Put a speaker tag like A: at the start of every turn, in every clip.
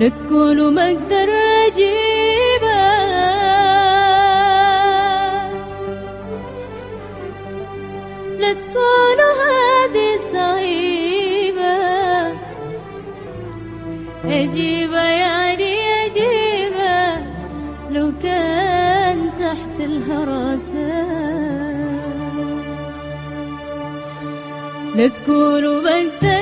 A: لا تقولوا ما أقدر اجيبه لا تقولوا هذه صعيبة اجيبه يعني اجيبه لو كان تحت الهراسة لا تقولوا ما أقدر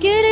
A: Get